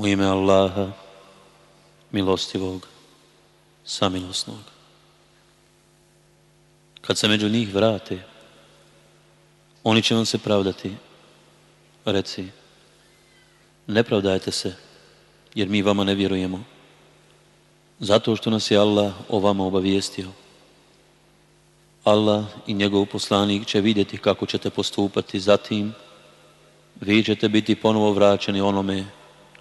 U ime Allaha, milostivog, samilosnog. Kad se među njih vrate, oni će vam se pravdati. Reci, ne pravdajte se, jer mi vama ne vjerujemo. Zato što nas je Allah o vama obavijestio. Allah i njegov poslanik će vidjeti kako ćete postupati, zatim vi ćete biti ponovo vraćeni onome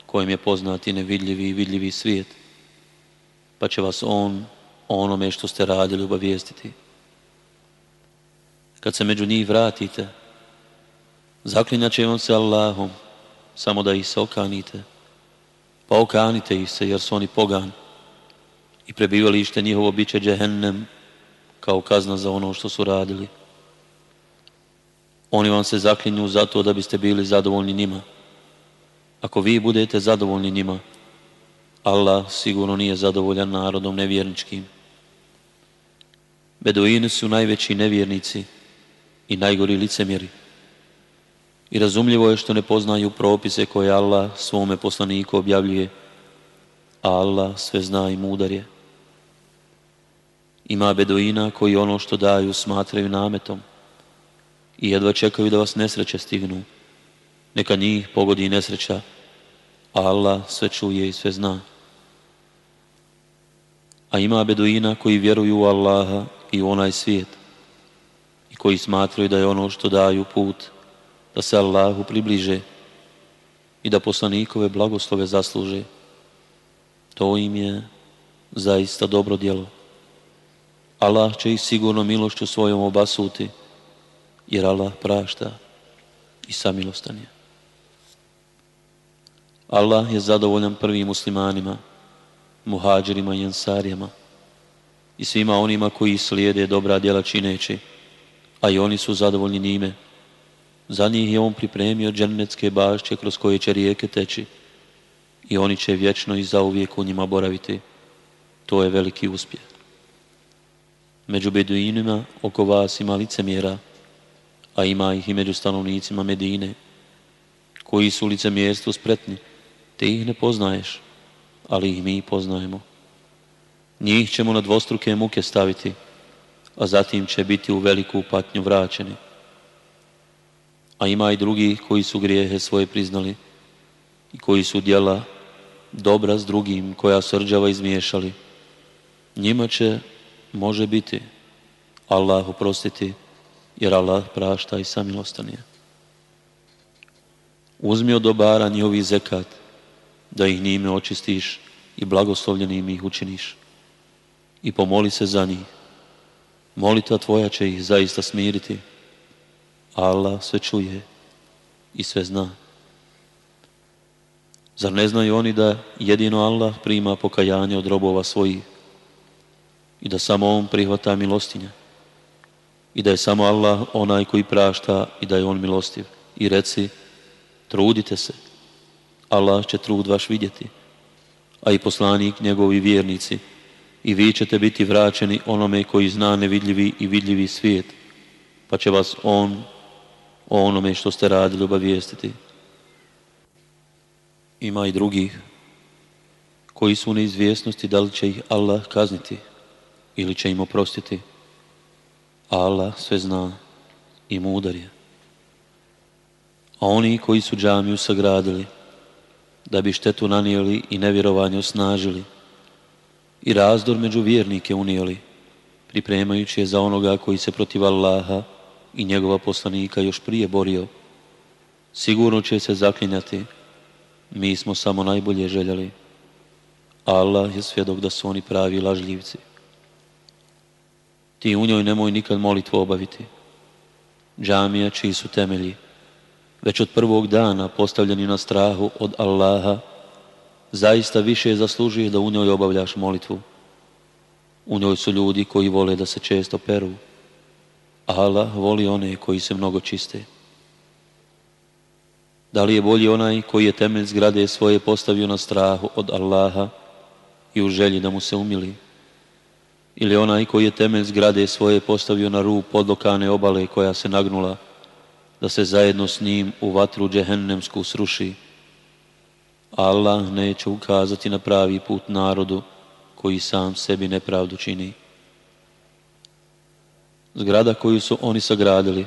kojem je poznati nevidljivi i vidljivi svijet, pa će vas on o onome što ste radili obavijestiti. Kad se među njih vratite, zaklinjat će vam se Allahom, samo da ih se okanite, pa okanite ih se jer su oni pogan i prebivalište njihovo bit će džehennem kao kazna za ono što su radili. Oni vam se zaklinju zato da biste bili zadovoljni njima. Ako vi budete zadovoljni njima, Allah sigurno nije zadovoljan narodom nevjerničkim. Beduini su najveći nevjernici i najgori licemjeri. I razumljivo je što ne poznaju propise koje Allah svome poslaniku objavljuje, a Allah sve zna i mudar je. Ima beduina koji ono što daju smatraju nametom i jedva čekaju da vas nesreće stignu. Neka njih pogodi nesreća, a Allah sve čuje i sve zna. A ima beduina koji vjeruju u Allaha i u onaj svijet i koji smatraju da je ono što daju put da se Allahu približe i da poslanikove blagoslove zasluže. To im je zaista dobro djelo. Allah će ih sigurno milošću svojom obasuti, jer Allah prašta i samilostan je. Allah je zadovoljan prvim muslimanima, muhađirima i jensarijama i svima onima koji slijede dobra djela čineći, a i oni su zadovoljni njime. Za njih je on pripremio džennetske bašće kroz koje će rijeke teći i oni će vječno i zauvijek u njima boraviti. To je veliki uspjeh. Među beduinima oko vas ima licemjera, a ima ih i među stanovnicima Medine, koji su licemjerstvu spretni, te ih ne poznaješ, ali ih mi poznajemo. Njih ćemo na dvostruke muke staviti, a zatim će biti u veliku patnju vraćeni. A ima i drugih koji su grijehe svoje priznali i koji su djela dobra s drugim koja srđava izmiješali. Njima će može biti Allah oprostiti, jer Allah prašta i samilostan je. Uzmi od dobara njihovi zekat, da ih njime očistiš i blagoslovljenim ih učiniš. I pomoli se za njih. Molita tvoja će ih zaista smiriti. Allah sve čuje i sve zna. Zar ne znaju oni da jedino Allah prima pokajanje od robova svojih i da samo On prihvata milostinja i da je samo Allah onaj koji prašta i da je On milostiv. I reci, trudite se, Allah će trud vaš vidjeti, a i poslanik njegovi vjernici i vi ćete biti vraćeni onome koji zna nevidljivi i vidljivi svijet, pa će vas On o onome što ste radili obavijestiti. Ima i drugih koji su u neizvjesnosti da li će ih Allah kazniti ili će im oprostiti. Allah sve zna i mudar je. A oni koji su džamiju sagradili, da bi štetu nanijeli i nevjerovanje osnažili, i razdor među vjernike unijeli, pripremajući je za onoga koji se protiv Allaha i njegova poslanika još prije borio, sigurno će se zaklinjati, mi smo samo najbolje željeli. Allah je svjedok da su oni pravi lažljivci. Ti u njoj nemoj nikad molitvu obaviti. Džamija čiji su temelji, već od prvog dana postavljeni na strahu od Allaha, zaista više zaslužuje da u njoj obavljaš molitvu. U njoj su ljudi koji vole da se često peru. Allah voli one koji se mnogo čiste. Da li je bolji onaj koji je temelj zgrade svoje postavio na strahu od Allaha i u želji da mu se umili? ili onaj koji je temelj zgrade svoje postavio na rub podlokane obale koja se nagnula, da se zajedno s njim u vatru džehennemsku sruši. Allah neće ukazati na pravi put narodu koji sam sebi nepravdu čini. Zgrada koju su oni sagradili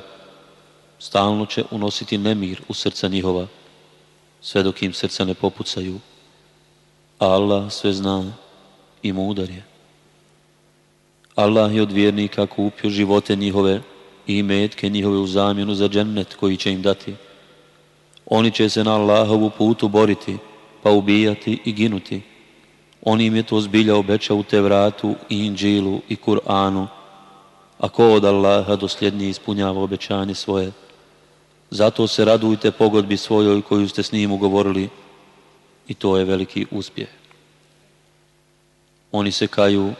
stalno će unositi nemir u srca njihova, sve dok im srca ne popucaju. Allah sve zna i mudar je. Allah je od vjernika kupio živote njihove i metke njihove u zamjenu za džennet koji će im dati. Oni će se na Allahovu putu boriti, pa ubijati i ginuti. On im je to zbilja obećao u Tevratu i Inđilu i Kur'anu, a ko od Allaha dosljednije ispunjava obećanje svoje. Zato se radujte pogodbi svojoj koju ste s njim ugovorili i to je veliki uspjeh. Oni se kaju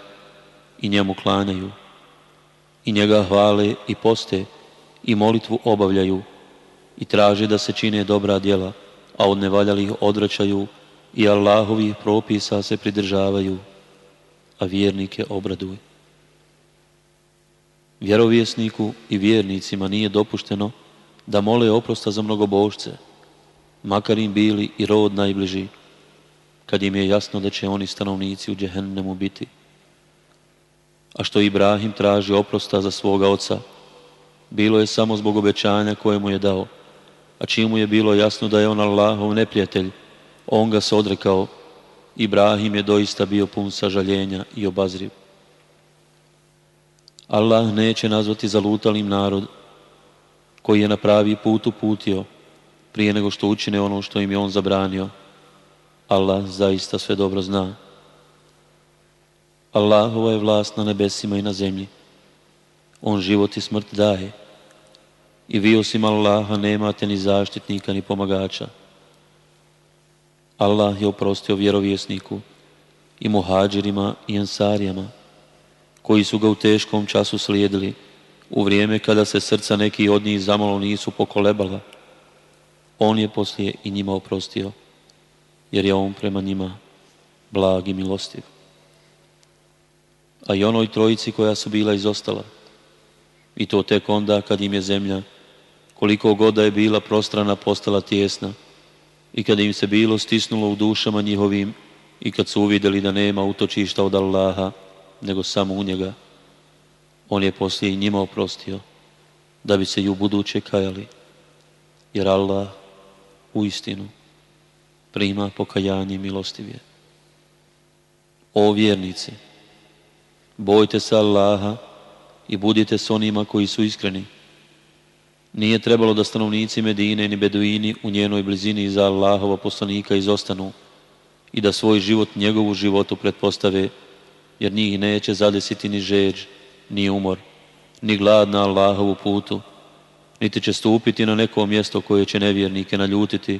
i njemu klanjaju i njega hvale i poste i molitvu obavljaju i traže da se čine dobra djela, a od nevaljalih odvraćaju i Allahovih propisa se pridržavaju, a vjernike obraduju. Vjerovjesniku i vjernicima nije dopušteno da mole oprosta za mnogobožce, makar im bili i rod najbliži, kad im je jasno da će oni stanovnici u džehennemu biti. A što Ibrahim traži oprosta za svoga oca, bilo je samo zbog obećanja koje mu je dao, a čim je bilo jasno da je on Allahov neprijatelj, on ga se odrekao. Ibrahim je doista bio pun sažaljenja i obazriv. Allah neće nazvati zalutalim narod koji je na pravi put uputio prije nego što učine ono što im je on zabranio. Allah zaista sve dobro zna. Allahova je vlast na nebesima i na zemlji. On život i smrt daje. I vi osim Allaha nemate ni zaštitnika ni pomagača. Allah je oprostio vjerovjesniku i muhađirima i ansarijama koji su ga u teškom času slijedili u vrijeme kada se srca neki od njih zamalo nisu pokolebala. On je poslije i njima oprostio jer je on prema njima blag i milostiv. A i onoj trojici koja su bila izostala. I to tek onda kad im je zemlja koliko god je bila prostrana postala tjesna. I kad im se bilo stisnulo u dušama njihovim i kad su uvidjeli da nema utočišta od Allaha, nego samo u njega, on je poslije i njima oprostio, da bi se i u buduće kajali, jer Allah u istinu prima pokajanje milostivije. O vjernici, bojte se Allaha i budite s onima koji su iskreni, nije trebalo da stanovnici Medine ni Beduini u njenoj blizini iza Allahova poslanika izostanu i da svoj život njegovu životu pretpostave, jer njih neće zadesiti ni žeđ, ni umor, ni glad na Allahovu putu, niti će stupiti na neko mjesto koje će nevjernike naljutiti,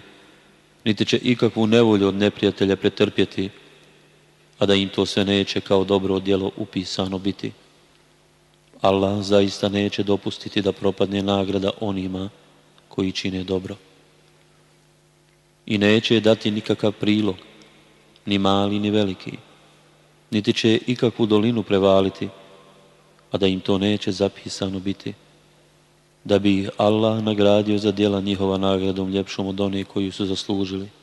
niti će ikakvu nevolju od neprijatelja pretrpjeti, a da im to sve neće kao dobro djelo upisano biti. Allah zaista neće dopustiti da propadne nagrada onima koji čine dobro. I neće dati nikakav prilog, ni mali ni veliki, niti će ikakvu dolinu prevaliti, a da im to neće zapisano biti, da bi Allah nagradio za djela njihova nagradom ljepšom od one koju su zaslužili.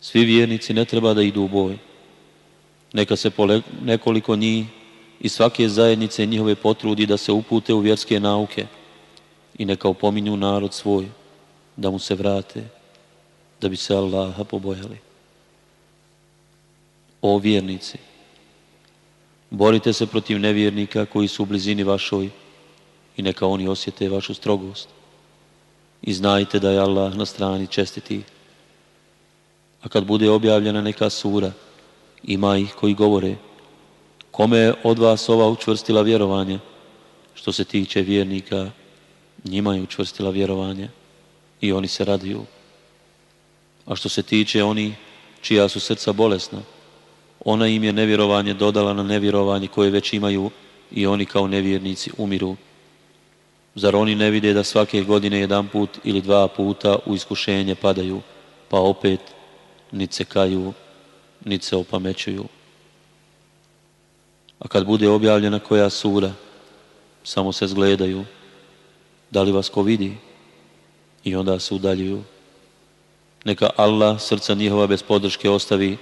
Svi vjernici ne treba da idu u boj. Neka se nekoliko njih i svake zajednice njihove potrudi da se upute u vjerske nauke i neka opominju narod svoj da mu se vrate, da bi se Allaha pobojali. O vjernici, borite se protiv nevjernika koji su u blizini vašoj i neka oni osjete vašu strogost. I znajte da je Allah na strani čestiti. A kad bude objavljena neka sura, ima ih koji govore Kome je od vas ova učvrstila vjerovanje? Što se tiče vjernika, njima je učvrstila vjerovanje i oni se raduju. A što se tiče oni čija su srca bolesna, ona im je nevjerovanje dodala na nevjerovanje koje već imaju i oni kao nevjernici umiru. Zar oni ne vide da svake godine jedan put ili dva puta u iskušenje padaju, pa opet nit se kaju, nit se opamećuju. A kad bude objavljena koja sura, samo se zgledaju, da li vas ko vidi i onda se udaljuju. Neka Allah srca njihova bez podrške ostavi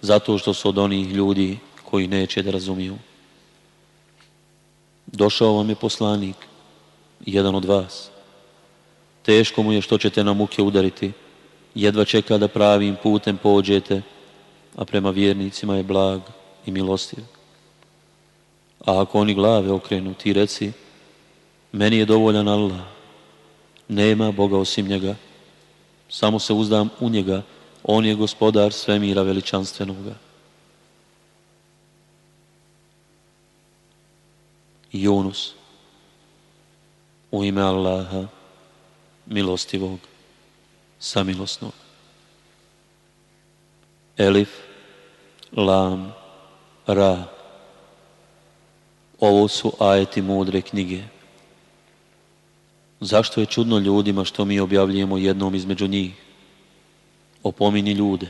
zato što su od onih ljudi koji neće da razumiju. Došao vam je poslanik, jedan od vas. Teško mu je što ćete na muke udariti, jedva čeka da pravim putem pođete, a prema vjernicima je blag i milostiv. A ako oni glave okrenu, ti reci, meni je dovoljan Allah, nema Boga osim njega, samo se uzdam u njega, on je gospodar svemira veličanstvenoga. Junus, u ime Allaha, milostivog, samilosnog. Elif, Lam, Ra. Ovo su ajeti mudre knjige. Zašto je čudno ljudima što mi objavljujemo jednom između njih? Opomini ljude,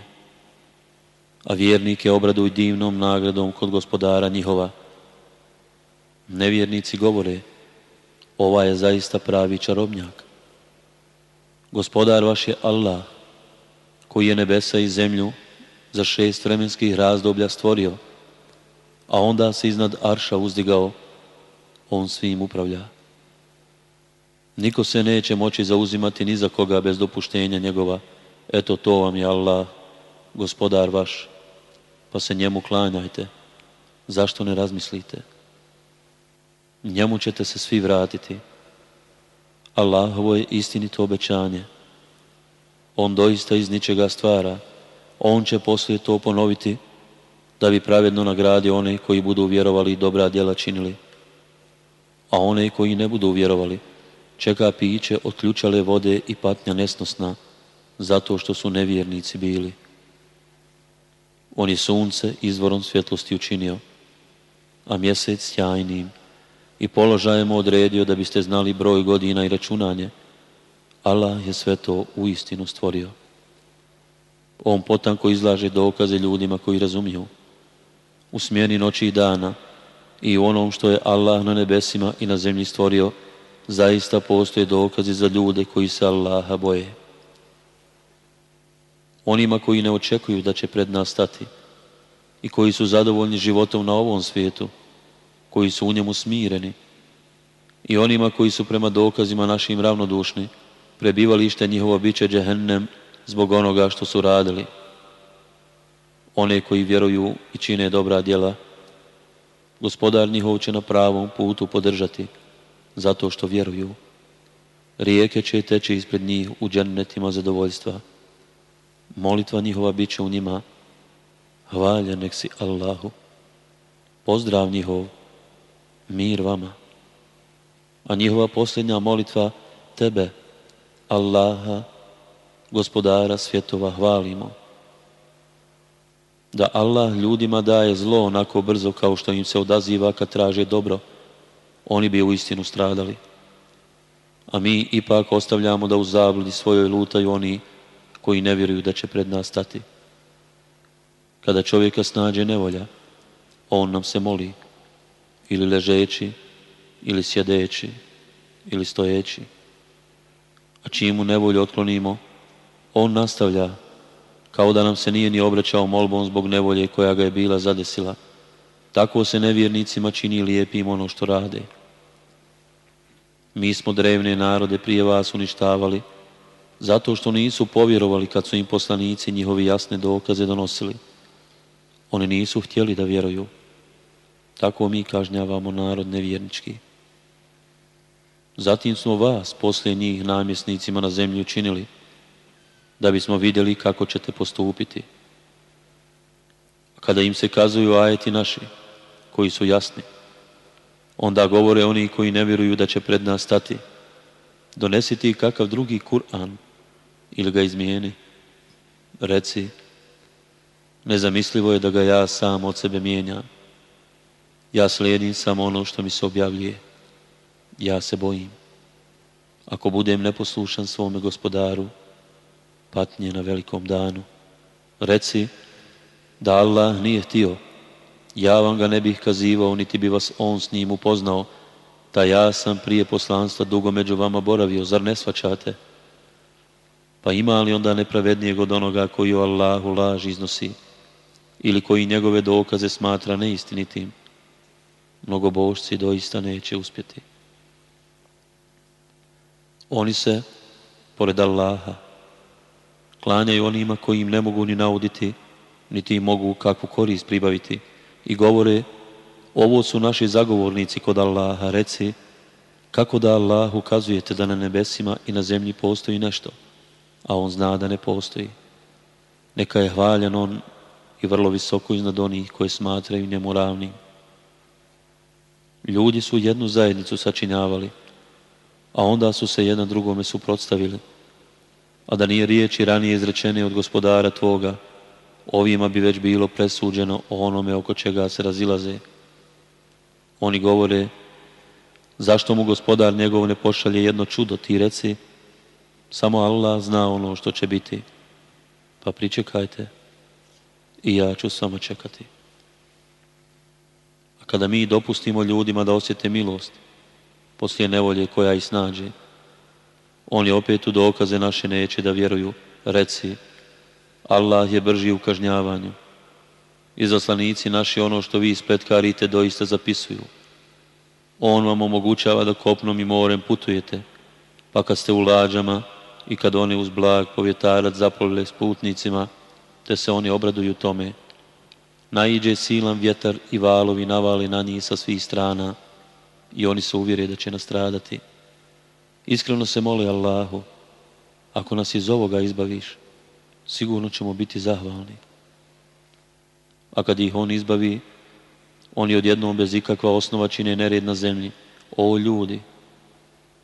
a vjernike obraduj divnom nagradom kod gospodara njihova. Nevjernici govore, ova je zaista pravi čarobnjak. Gospodar vaš je Allah, koji je nebesa i zemlju za šest vremenskih razdoblja stvorio, a onda se iznad Arša uzdigao, on svim upravlja. Niko se neće moći zauzimati ni za koga bez dopuštenja njegova. Eto to vam je Allah, gospodar vaš, pa se njemu klanjajte. Zašto ne razmislite? Njemu ćete se svi vratiti. Allahovo je istinito obećanje. On doista iz ničega stvara. On će poslije to ponoviti da bi pravedno nagradio one koji budu vjerovali i dobra djela činili. A one koji ne budu vjerovali, čeka piće od ključale vode i patnja nesnosna, zato što su nevjernici bili. On je sunce izvorom svjetlosti učinio, a mjesec sjajnim i položajem odredio da biste znali broj godina i računanje. Allah je sve to u istinu stvorio. On potanko izlaže dokaze ljudima koji razumiju. U smjeni noći i dana i u onom što je Allah na nebesima i na zemlji stvorio, zaista postoje dokazi za ljude koji se Allaha boje. Onima koji ne očekuju da će pred nas stati i koji su zadovoljni životom na ovom svijetu, koji su u njemu smireni i onima koji su prema dokazima našim ravnodušni, prebivalište njihovo bit će džehennem zbog onoga što su radili. One koji vjeruju i čine dobra djela, gospodar njihov će na pravom putu podržati, zato što vjeruju. Rijeke će teći ispred njih u džennetima zadovoljstva. Molitva njihova bit će u njima. Hvaljen nek si Allahu. Pozdrav njihov mir vama. A njihova posljednja molitva tebe, Allaha, gospodara svjetova, hvalimo. Da Allah ljudima daje zlo onako brzo kao što im se odaziva kad traže dobro, oni bi u istinu stradali. A mi ipak ostavljamo da u zabludi svojoj lutaju oni koji ne vjeruju da će pred nas stati. Kada čovjeka snađe nevolja, on nam se moli ili ležeći, ili sjedeći, ili stojeći. A čim mu nevolju otklonimo, on nastavlja, kao da nam se nije ni obraćao molbom zbog nevolje koja ga je bila zadesila. Tako se nevjernicima čini lijepim ono što rade. Mi smo drevne narode prije vas uništavali, zato što nisu povjerovali kad su im poslanici njihovi jasne dokaze donosili. Oni nisu htjeli da vjeruju. Tako mi kažnjavamo narod nevjernički. Zatim smo vas, poslije njih, namjesnicima na zemlji učinili, da bismo vidjeli kako ćete postupiti. Kada im se kazuju ajeti naši, koji su jasni, onda govore oni koji ne vjeruju da će pred nas stati. Donesiti kakav drugi Kur'an ili ga izmijeni. Reci, nezamislivo je da ga ja sam od sebe mijenjam. Ja slijedim samo ono što mi se objavljuje. Ja se bojim. Ako budem neposlušan svome gospodaru, patnje na velikom danu. Reci da Allah nije htio. Ja vam ga ne bih kazivao, niti bi vas on s njim upoznao, da ja sam prije poslanstva dugo među vama boravio, zar ne svačate? Pa ima li onda nepravednijeg od onoga koji u Allahu laž iznosi ili koji njegove dokaze smatra neistinitim? Mnogobožci doista neće uspjeti. Oni se, pored Allaha, klanjaju onima koji im ne mogu ni nauditi, niti im mogu kakvu korist pribaviti i govore ovo su naši zagovornici kod Allaha, reci kako da Allah ukazujete da na nebesima i na zemlji postoji nešto, a on zna da ne postoji. Neka je hvaljan on i vrlo visoko iznad onih koje smatraju njemu ravnim. Ljudi su jednu zajednicu sačinjavali, a onda su se jedan drugome suprotstavili. A da nije riječi ranije izrečene od gospodara tvoga, ovima bi već bilo presuđeno o onome oko čega se razilaze. Oni govore, zašto mu gospodar njegov ne pošalje jedno čudo, ti reci, samo Allah zna ono što će biti. Pa pričekajte i ja ću samo čekati. Kada mi dopustimo ljudima da osjete milost, poslije nevolje koja ih snađe, oni opet u dokaze naše neće da vjeruju. Reci, Allah je brži u kažnjavanju. Izaslanici naši ono što vi ispletkarite doista zapisuju. On vam omogućava da kopnom i morem putujete, pa kad ste u lađama i kad oni uz blag povjetarac zaplovile s putnicima, te se oni obraduju tome. Naiđe silan vjetar i valovi navali na njih sa svih strana i oni se uvjere da će nastradati. Iskreno se moli Allahu, ako nas iz ovoga izbaviš, sigurno ćemo biti zahvalni. A kad ih on izbavi, oni odjednom bez ikakva osnova čine nered na zemlji. O ljudi,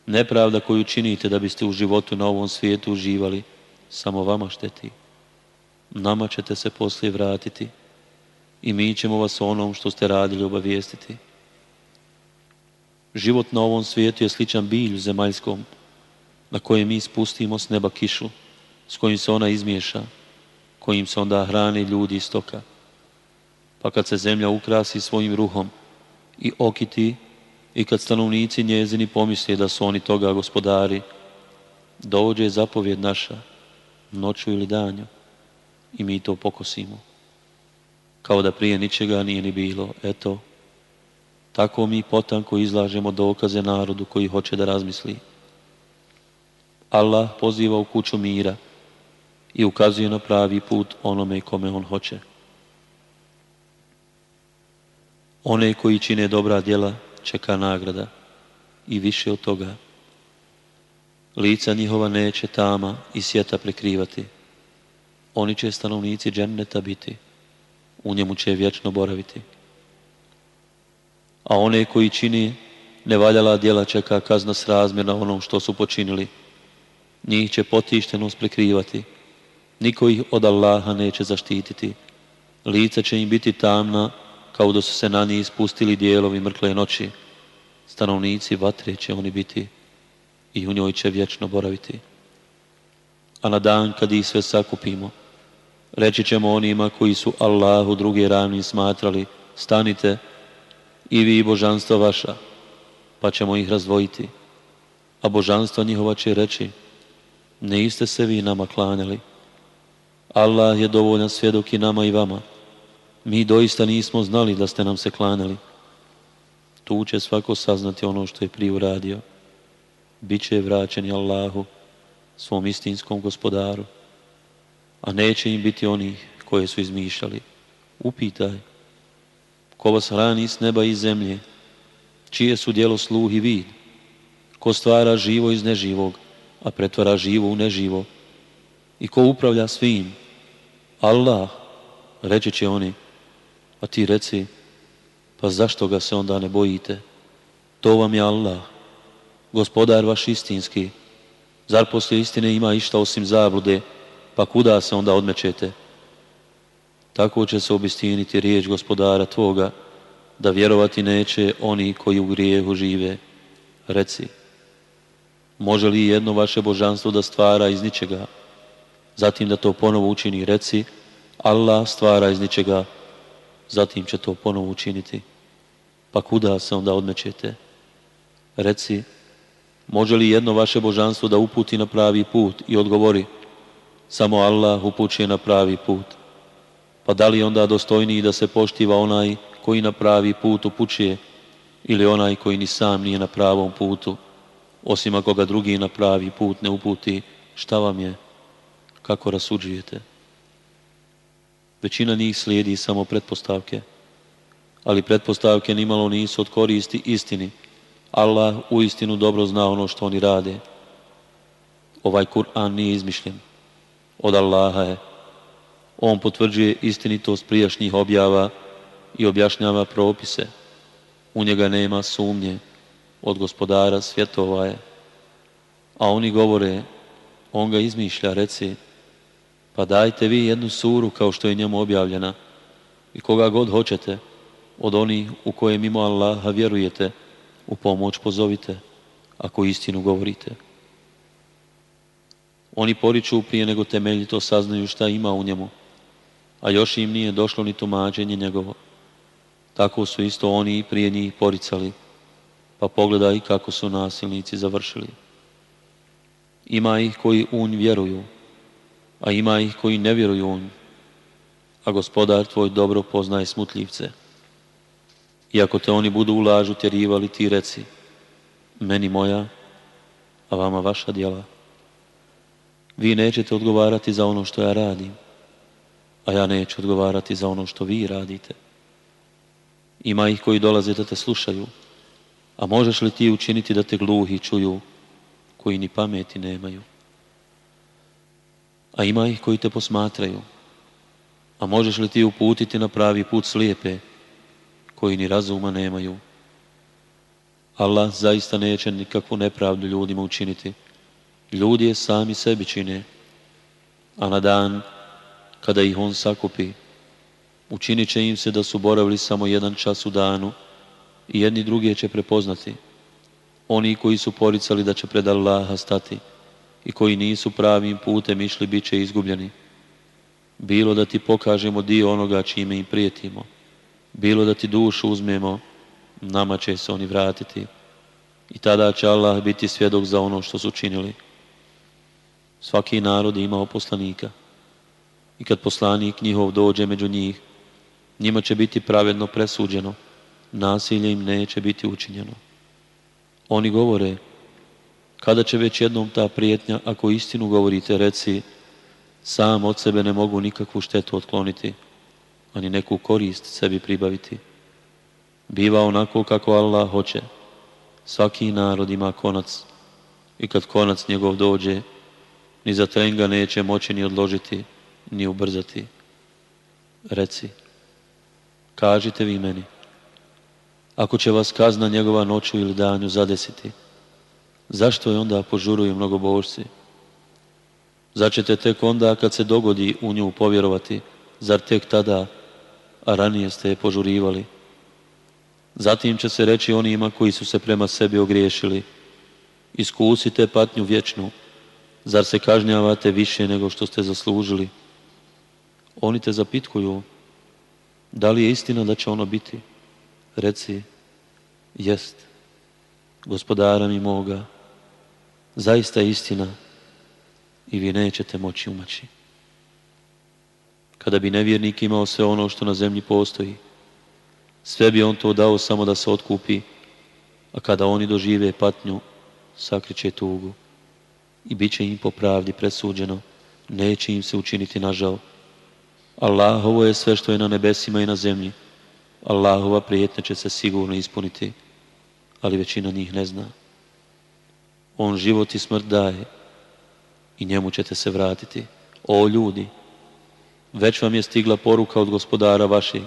nepravda koju činite da biste u životu na ovom svijetu uživali, samo vama šteti. Nama ćete se poslije vratiti i mi ćemo vas onom što ste radili obavijestiti. Život na ovom svijetu je sličan bilju zemaljskom, na koje mi spustimo s neba kišu, s kojim se ona izmiješa, kojim se onda hrane ljudi i stoka. Pa kad se zemlja ukrasi svojim ruhom i okiti i kad stanovnici njezini pomisle da su oni toga gospodari, dođe zapovjed naša, noću ili danju, i mi to pokosimo. Kao da prije ničega nije ni bilo. Eto, tako mi potanko izlažemo dokaze narodu koji hoće da razmisli. Allah poziva u kuću mira i ukazuje na pravi put onome kome on hoće. One koji čine dobra djela čeka nagrada i više od toga. Lica njihova neće tama i sjeta prekrivati. Oni će stanovnici dženneta biti. U njemu će vječno boraviti. A one koji čini nevaljala djela čeka kazna srazmjerna onom što su počinili. Njih će potištenost prekrivati. Niko ih od Allaha neće zaštititi. Lica će im biti tamna kao da su se na njih ispustili dijelovi mrkle noći. Stanovnici vatre će oni biti i u njoj će vječno boraviti. A na dan kad ih sve sakupimo, reći ćemo onima koji su Allahu drugi ravni smatrali, stanite i vi božanstva vaša, pa ćemo ih razdvojiti. A božanstva njihova će reći, niste se vi nama klanjali. Allah je dovoljan svjedok i nama i vama. Mi doista nismo znali da ste nam se klanjali. Tu će svako saznati ono što je prije uradio. Biće vraćeni Allahu, svom istinskom gospodaru a neće im biti oni koje su izmišljali. Upitaj, ko vas hrani s neba i zemlje, čije su djelo sluh i vid, ko stvara živo iz neživog, a pretvara živo u neživo, i ko upravlja svim, Allah, reći će oni, a ti reci, pa zašto ga se onda ne bojite? To vam je Allah, gospodar vaš istinski. Zar poslije istine ima išta osim zablude, pa kuda se onda odmećete? Tako će se obistiniti riječ gospodara Tvoga, da vjerovati neće oni koji u grijehu žive. Reci, može li jedno vaše božanstvo da stvara iz ničega, zatim da to ponovo učini? Reci, Allah stvara iz ničega, zatim će to ponovo učiniti. Pa kuda se onda odmećete? Reci, može li jedno vaše božanstvo da uputi na pravi put i odgovori, Samo Allah upućuje na pravi put. Pa da li onda dostojniji da se poštiva onaj koji na pravi put upućuje ili onaj koji ni sam nije na pravom putu, osim ako ga drugi na pravi put ne uputi, šta vam je, kako rasuđujete? Većina njih slijedi samo pretpostavke, ali pretpostavke nimalo nisu od koristi istini. Allah u istinu dobro zna ono što oni rade. Ovaj Kur'an nije izmišljen. Od Allaha je. On potvrđuje istinitost prijašnjih objava i objašnjava propise. U njega nema sumnje. Od gospodara svjetova je. A oni govore, on ga izmišlja, reci, pa dajte vi jednu suru kao što je njemu objavljena i koga god hoćete od onih u koje mimo Allaha vjerujete, u pomoć pozovite, ako istinu govorite. Oni poriču prije nego temeljito saznaju šta ima u njemu, a još im nije došlo ni tumačenje njegovo. Tako su isto oni prije njih poricali, pa pogledaj kako su nasilnici završili. Ima ih koji unj vjeruju, a ima ih koji ne vjeruju unj, a gospodar tvoj dobro poznaje smutljivce. I ako te oni budu u lažu tjerivali, ti reci, meni moja, a vama vaša djela. Vi nećete odgovarati za ono što ja radim, a ja neću odgovarati za ono što vi radite. Ima ih koji dolaze da te slušaju, a možeš li ti učiniti da te gluhi čuju, koji ni pameti nemaju? A ima ih koji te posmatraju, a možeš li ti uputiti na pravi put slijepe, koji ni razuma nemaju? Allah zaista neće nikakvu nepravdu ljudima učiniti. Ljudi je sami sebi čine, a na dan kada ih on sakupi, učinit će im se da su boravili samo jedan čas u danu i jedni drugi će prepoznati. Oni koji su poricali da će pred Allaha stati i koji nisu pravim putem išli, bit će izgubljeni. Bilo da ti pokažemo dio onoga čime im prijetimo, bilo da ti dušu uzmemo, nama će se oni vratiti i tada će Allah biti svjedok za ono što su činili. Svaki narod je imao poslanika i kad poslanik njihov dođe među njih, njima će biti pravedno presuđeno, nasilje im neće biti učinjeno. Oni govore, kada će već jednom ta prijetnja, ako istinu govorite, reci, sam od sebe ne mogu nikakvu štetu otkloniti, ani neku korist sebi pribaviti. Biva onako kako Allah hoće. Svaki narod ima konac i kad konac njegov dođe, ni za tren ga neće moći ni odložiti, ni ubrzati. Reci, kažite vi meni, ako će vas kazna njegova noću ili danju zadesiti, zašto je onda požuruju mnogobožci? Začete tek onda kad se dogodi u nju povjerovati, zar tek tada, a ranije ste je požurivali? Zatim će se reći onima koji su se prema sebi ogriješili, iskusite patnju vječnu, zar se kažnjavate više nego što ste zaslužili? Oni te zapitkuju, da li je istina da će ono biti? Reci, jest, gospodara mi moga, zaista je istina i vi nećete moći umaći. Kada bi nevjernik imao sve ono što na zemlji postoji, sve bi on to dao samo da se otkupi, a kada oni dožive patnju, sakriće tugu i bit će im po pravdi presuđeno, neće im se učiniti nažal. Allahovo je sve što je na nebesima i na zemlji. Allahova prijetnja će se sigurno ispuniti, ali većina njih ne zna. On život i smrt daje i njemu ćete se vratiti. O ljudi, već vam je stigla poruka od gospodara vašeg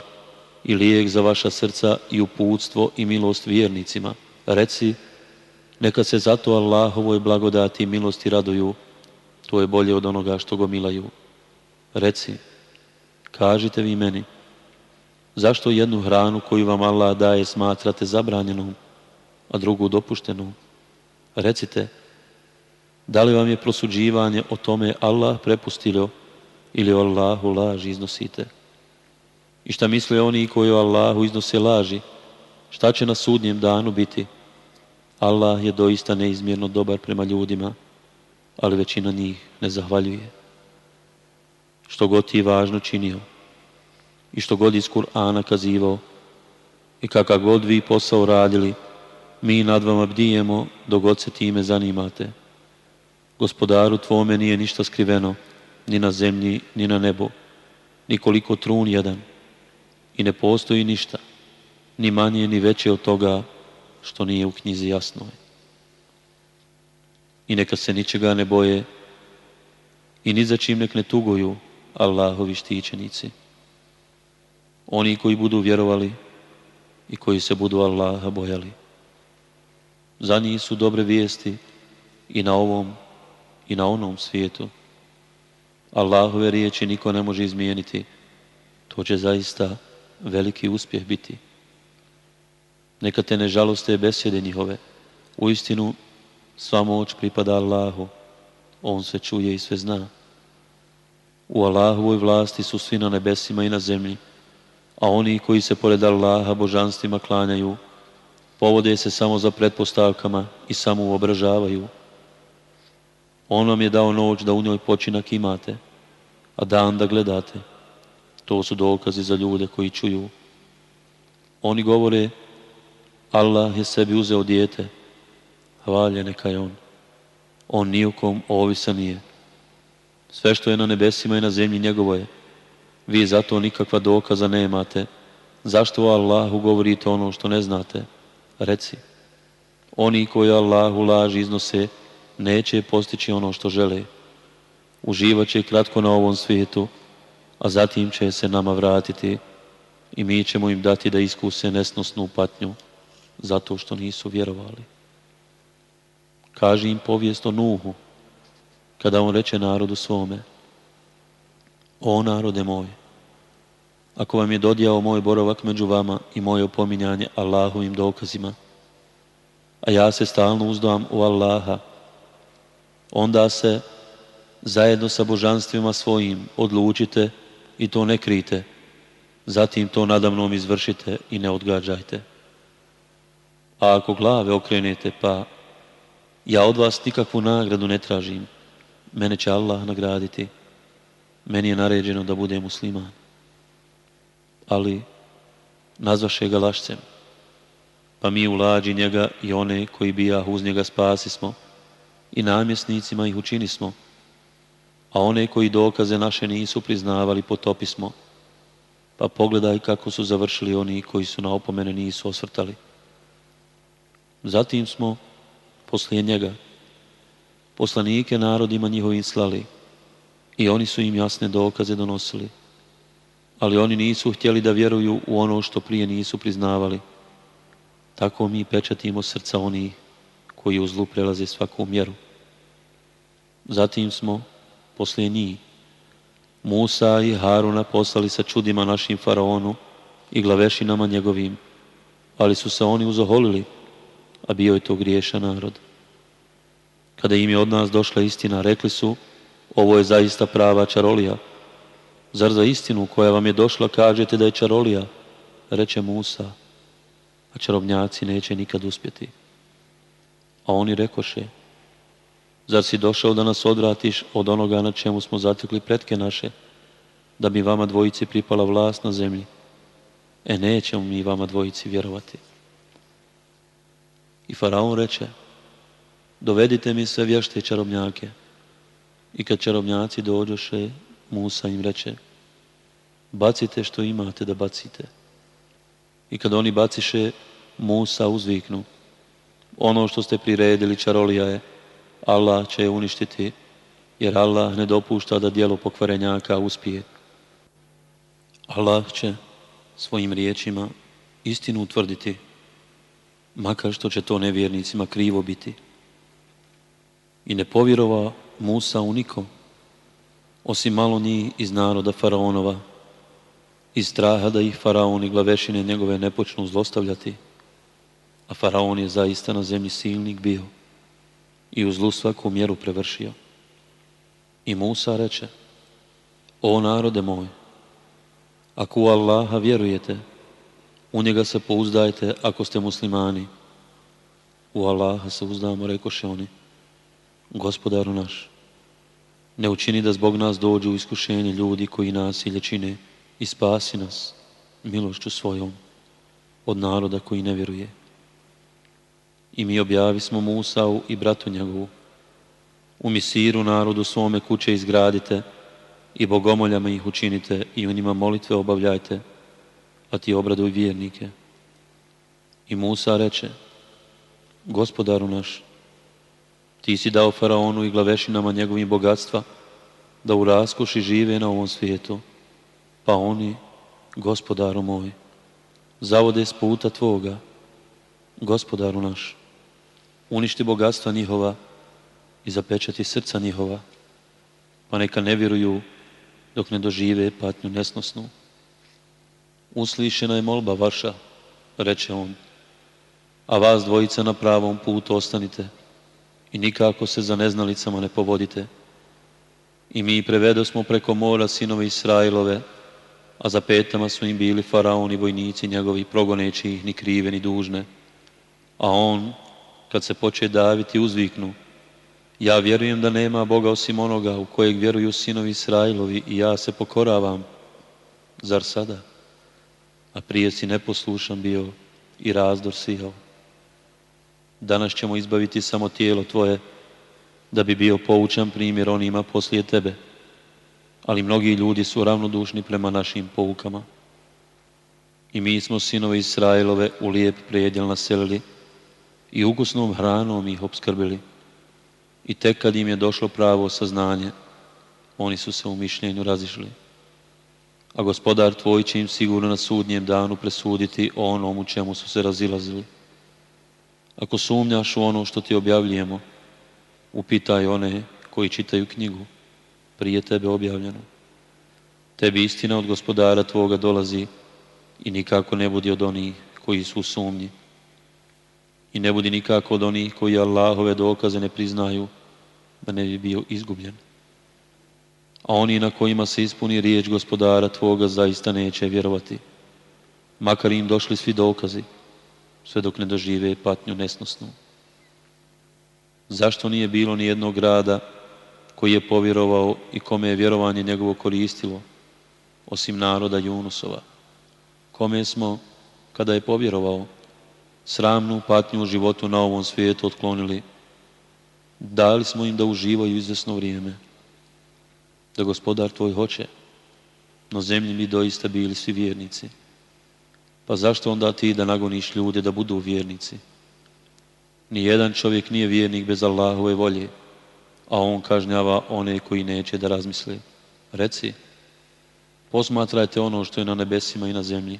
i lijek za vaša srca i uputstvo i milost vjernicima. Reci, neka se zato Allahovoj blagodati i milosti raduju, to je bolje od onoga što go milaju. Reci, kažite vi meni, zašto jednu hranu koju vam Allah daje smatrate zabranjenom, a drugu dopuštenom? Recite, da li vam je prosuđivanje o tome Allah prepustilo ili Allahu laž iznosite? I šta misle oni koji o Allahu iznose laži? Šta će na sudnjem danu biti? Allah je doista neizmjerno dobar prema ljudima, ali većina njih ne zahvaljuje. što god ti važno činio i što god iz Kur'ana kazivao i kakav god vi posao radili, mi nad vama bdijemo dok god se time zanimate. Gospodaru tvome nije ništa skriveno, ni na zemlji, ni na nebo, ni koliko trun jedan. I ne postoji ništa, ni manje, ni veće od toga što nije u knjizi jasno. I neka se ničega ne boje i ni za čim nek ne tuguju Allahovi štićenici. Oni koji budu vjerovali i koji se budu Allaha bojali. Za njih su dobre vijesti i na ovom i na onom svijetu. Allahove riječi niko ne može izmijeniti. To će zaista veliki uspjeh biti. Neka te ne žaloste besjede njihove. U istinu sva moć pripada Allahu. On sve čuje i sve zna. U Allahovoj vlasti su svi na nebesima i na zemlji, a oni koji se pored Allaha božanstvima klanjaju, povode se samo za pretpostavkama i samo uobražavaju. On vam je dao noć da u njoj počinak imate, a dan da gledate. To su dokazi za ljude koji čuju. Oni govore, Allah je sebi uzeo dijete, hvalje neka je on. On nijukom ovisan nije. Sve što je na nebesima i na zemlji njegovo je. Vi zato nikakva dokaza nemate. Zašto o Allahu govorite ono što ne znate? Reci. Oni koji Allahu laži iznose, neće postići ono što žele. Uživat će kratko na ovom svijetu, a zatim će se nama vratiti i mi ćemo im dati da iskuse nesnosnu patnju zato što nisu vjerovali. Kaži im povijest o Nuhu, kada on reče narodu svome, o narode moj, ako vam je dodijao moj boravak među vama i moje opominjanje Allahovim dokazima, a ja se stalno uzdam u Allaha, onda se zajedno sa božanstvima svojim odlučite i to ne krite, zatim to nadamnom izvršite i ne odgađajte. A ako glave okrenete pa ja od vas nikakvu nagradu ne tražim, mene će Allah nagraditi. Meni je naređeno da bude musliman. Ali nazvaše ga lašcem. Pa mi u njega i one koji bija uz njega spasismo i namjesnicima ih učinismo. A one koji dokaze naše nisu priznavali potopismo. Pa pogledaj kako su završili oni koji su na opomene nisu osvrtali. Zatim smo poslije njega poslanike narodima njihovim slali i oni su im jasne dokaze donosili. Ali oni nisu htjeli da vjeruju u ono što prije nisu priznavali. Tako mi pečatimo srca onih koji u zlu prelaze svaku mjeru. Zatim smo, poslije njih, Musa i Haruna poslali sa čudima našim faraonu i glavešinama njegovim, ali su se oni uzoholili, a bio je to griješan narod. Kada im je od nas došla istina, rekli su, ovo je zaista prava čarolija. Zar za istinu koja vam je došla kažete da je čarolija? Reče Musa, a čarobnjaci neće nikad uspjeti. A oni rekoše, zar si došao da nas odvratiš od onoga na čemu smo zatekli pretke naše, da bi vama dvojici pripala vlast na zemlji? E nećemo mi vama dvojici vjerovati. I Faraon reče, dovedite mi sve vješte čarobnjake. I kad čarobnjaci dođoše, Musa im reče, bacite što imate da bacite. I kad oni baciše, Musa uzviknu, ono što ste priredili čarolija je, Allah će je uništiti, jer Allah ne dopušta da dijelo pokvarenjaka uspije. Allah će svojim riječima istinu utvrditi, makar što će to nevjernicima krivo biti. I ne povjerova Musa u nikom, osim malo njih iz naroda Faraonova, iz straha da ih Faraon i glavešine njegove ne počnu zlostavljati. A Faraon je zaista na zemlji silnik bio i u zlu svaku mjeru prevršio. I Musa reče, o narode moj, ako u Allaha vjerujete, u njega se pouzdajte ako ste muslimani. U Allaha se uzdamo, rekoše oni gospodaru naš, Ne učini da zbog nas dođu u iskušenje ljudi koji nasilje čine i spasi nas milošću svojom od naroda koji ne vjeruje. I mi objavi smo Musau i bratu njegovu. U misiru narodu svome kuće izgradite i bogomoljama ih učinite i u njima molitve obavljajte, a ti obraduj vjernike. I Musa reče, gospodaru naš, ti si dao faraonu i glavešinama njegovim bogatstva da u raskoši žive na ovom svijetu, pa oni, gospodaru moj, zavode s puta Tvoga, gospodaru naš, uništi bogatstva njihova i zapečati srca njihova, pa neka ne vjeruju dok ne dožive patnju nesnosnu. Uslišena je molba vaša, reče on, a vas dvojica na pravom putu ostanite i nikako se za neznalicama ne povodite. I mi prevedo smo preko mora sinove Israilove, a za petama su im bili faraoni vojnici njegovi, progoneći ih ni krive ni dužne. A on, kad se poče daviti, uzviknu, ja vjerujem da nema Boga osim onoga u kojeg vjeruju sinovi Israilovi i ja se pokoravam. Zar sada? A prije si neposlušan bio i razdor sijao. Danas ćemo izbaviti samo tijelo tvoje, da bi bio poučan primjer onima poslije tebe. Ali mnogi ljudi su ravnodušni prema našim poukama. I mi smo sinove Israilove u lijep prijedjel naselili i ukusnom hranom ih obskrbili. I tek kad im je došlo pravo saznanje, oni su se u mišljenju razišli. A gospodar tvoj će im sigurno na sudnjem danu presuditi o onom u čemu su se razilazili. Ako sumnjaš u ono što ti objavljujemo, upitaj one koji čitaju knjigu, prije tebe objavljeno. Tebi istina od gospodara tvoga dolazi i nikako ne budi od onih koji su sumnji. I ne budi nikako od onih koji Allahove dokaze ne priznaju da ne bi bio izgubljen. A oni na kojima se ispuni riječ gospodara tvoga zaista neće vjerovati, makar im došli svi dokazi sve dok ne dožive patnju nesnosnu. Zašto nije bilo ni jednog grada koji je povjerovao i kome je vjerovanje njegovo koristilo, osim naroda Junusova, kome smo, kada je povjerovao, sramnu patnju u životu na ovom svijetu otklonili, dali smo im da uživaju izvesno vrijeme, da gospodar tvoj hoće, no zemlji mi doista bili svi vjernici. Pa zašto onda ti da nagoniš ljude da budu vjernici? Nijedan čovjek nije vjernik bez Allahove volje, a on kažnjava one koji neće da razmisle. Reci, posmatrajte ono što je na nebesima i na zemlji,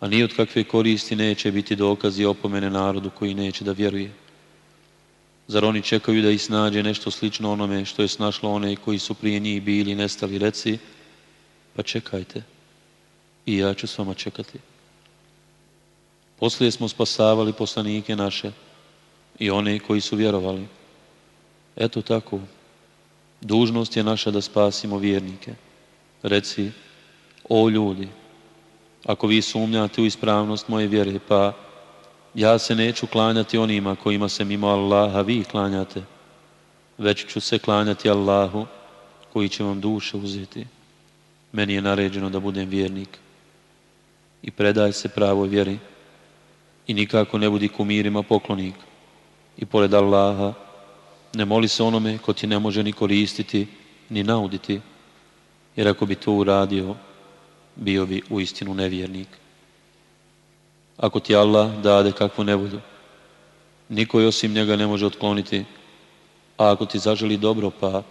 a ni od kakve koristi neće biti dokazi opomene narodu koji neće da vjeruje. Zar oni čekaju da ih snađe nešto slično onome što je snašlo one koji su prije njih bili nestali? Reci, pa čekajte i ja ću s vama čekati. Poslije smo spasavali poslanike naše i one koji su vjerovali. Eto tako, dužnost je naša da spasimo vjernike. Reci, o ljudi, ako vi sumnjate u ispravnost moje vjere, pa ja se neću klanjati onima kojima se mimo Allaha vi klanjate, već ću se klanjati Allahu koji će vam duše uzeti. Meni je naređeno da budem vjernik i predaj se pravoj vjeri i nikako ne budi kumirima poklonik i pored Allaha ne moli se onome ko ti ne može ni koristiti ni nauditi jer ako bi to uradio bio bi u istinu nevjernik. Ako ti Allah dade kakvu nevolju, niko osim njega ne može otkloniti, a ako ti zaželi dobro, pa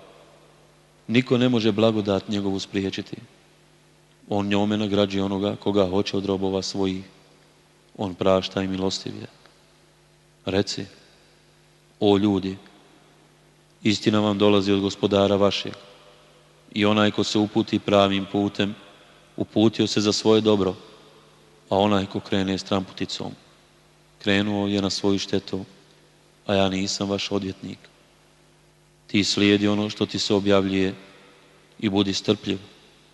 niko ne može blagodat njegovu spriječiti. On njome nagrađuje onoga koga hoće od robova svojih. On prašta i milostiv je. Reci, o ljudi, istina vam dolazi od gospodara vašeg i onaj ko se uputi pravim putem, uputio se za svoje dobro, a onaj ko krene stramputicom, krenuo je na svoju štetu, a ja nisam vaš odvjetnik. Ti slijedi ono što ti se objavljuje i budi strpljiv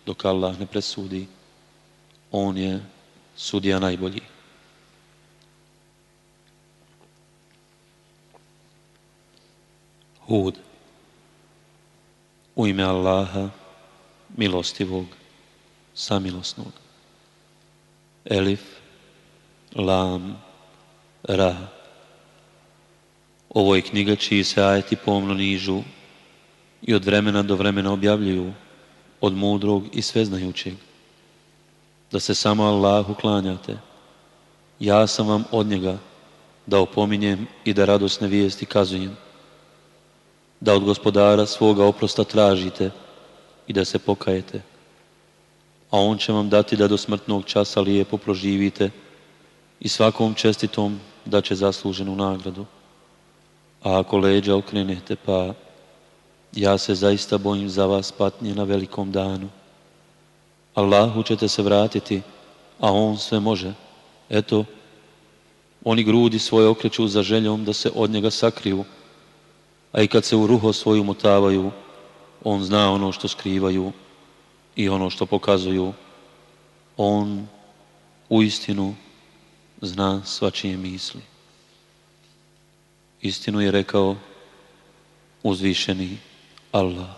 dok Allah ne presudi. On je sudija najbolji. Hud. U ime Allaha, milostivog, samilosnog. Elif, Lam, Ra. Ovo je knjiga čiji se ajeti pomno nižu i od vremena do vremena objavljuju od mudrog i sveznajućeg. Da se samo Allahu klanjate. Ja sam vam od njega da opominjem i da radosne vijesti kazujem. Da od gospodara svoga oprosta tražite i da se pokajete. A on će vam dati da do smrtnog časa lijepo proživite i svakom čestitom da će zasluženu nagradu. A ako leđa okrenete, pa ja se zaista bojim za vas patnje na velikom danu. Allahu ćete se vratiti, a On sve može. Eto, oni grudi svoje okreću za željom da se od njega sakriju, a i kad se u ruho svoju motavaju, On zna ono što skrivaju i ono što pokazuju. On u istinu zna svačije misli. Istinu je rekao uzvišeni Allah.